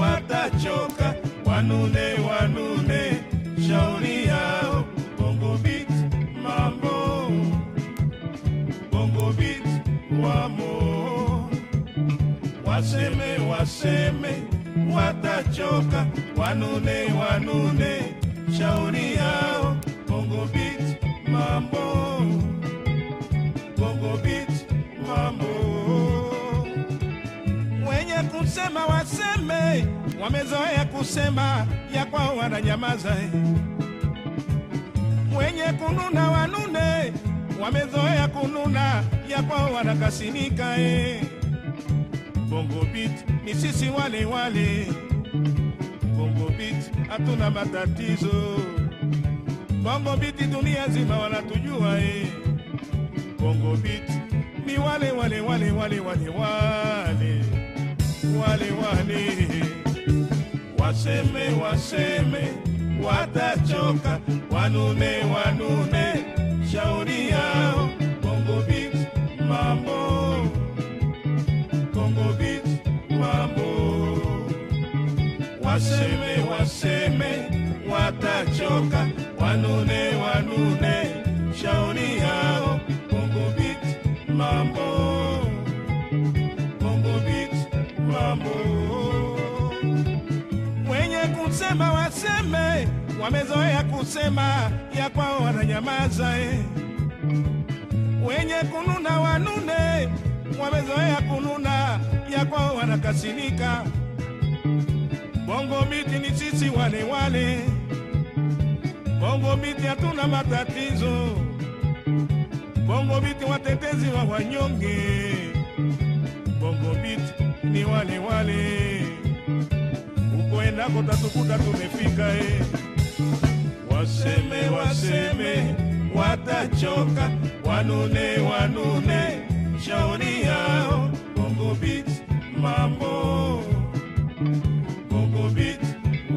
watachoka, wanune wanune, shauri yao. Bongo Beat mambo, Bongo Beat wamo, waseme waseme watachoka, wanune wanune, shauri yao. Wenye kusema waseme, wamezoea kusema ya kwao wananyamaza. Wenye kununa wanune, wamezoea kununa ya kwao wanakasinika. Bongo Beat ni sisi wale wale, Bongo Beat hatuna matatizo. Bongo Beat dunia zima wanatujua. Bongo Beat ni wale wale wale wale wale wale wale wale waseme waseme watachoka. Wanune wanune shauri yao. Bongo Beat mambo. Bongo Beat mambo. Waseme mambo wenye kusema waseme wamezoea kusema ya kwao wananyamaza eh. wenye kununa wanune wamezoea kununa ya kwao wanakasirika. Bongo miti ni sisi wale wale, Bongo miti hatuna matatizo, Bongo miti watetezi wa wanyonge, Bongo Beat ni wale wale, uko endako tatukuta tumefika eh. Waseme waseme watachoka, wanune wanune, shauri yao Bongo Beat mambo. Bongo Beat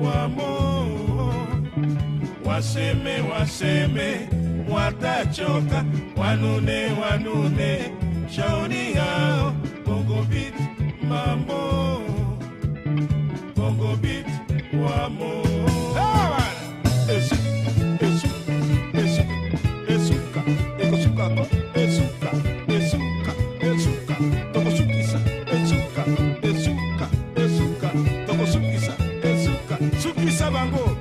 wamo, waseme waseme watachoka, wanune wanune, shauri yao mambo bongo bit wamo. Esuka ekosukako esuka esuka esuka tokosukisa oh, esuka esuka esuka tokosukisa esuka sukisa bango.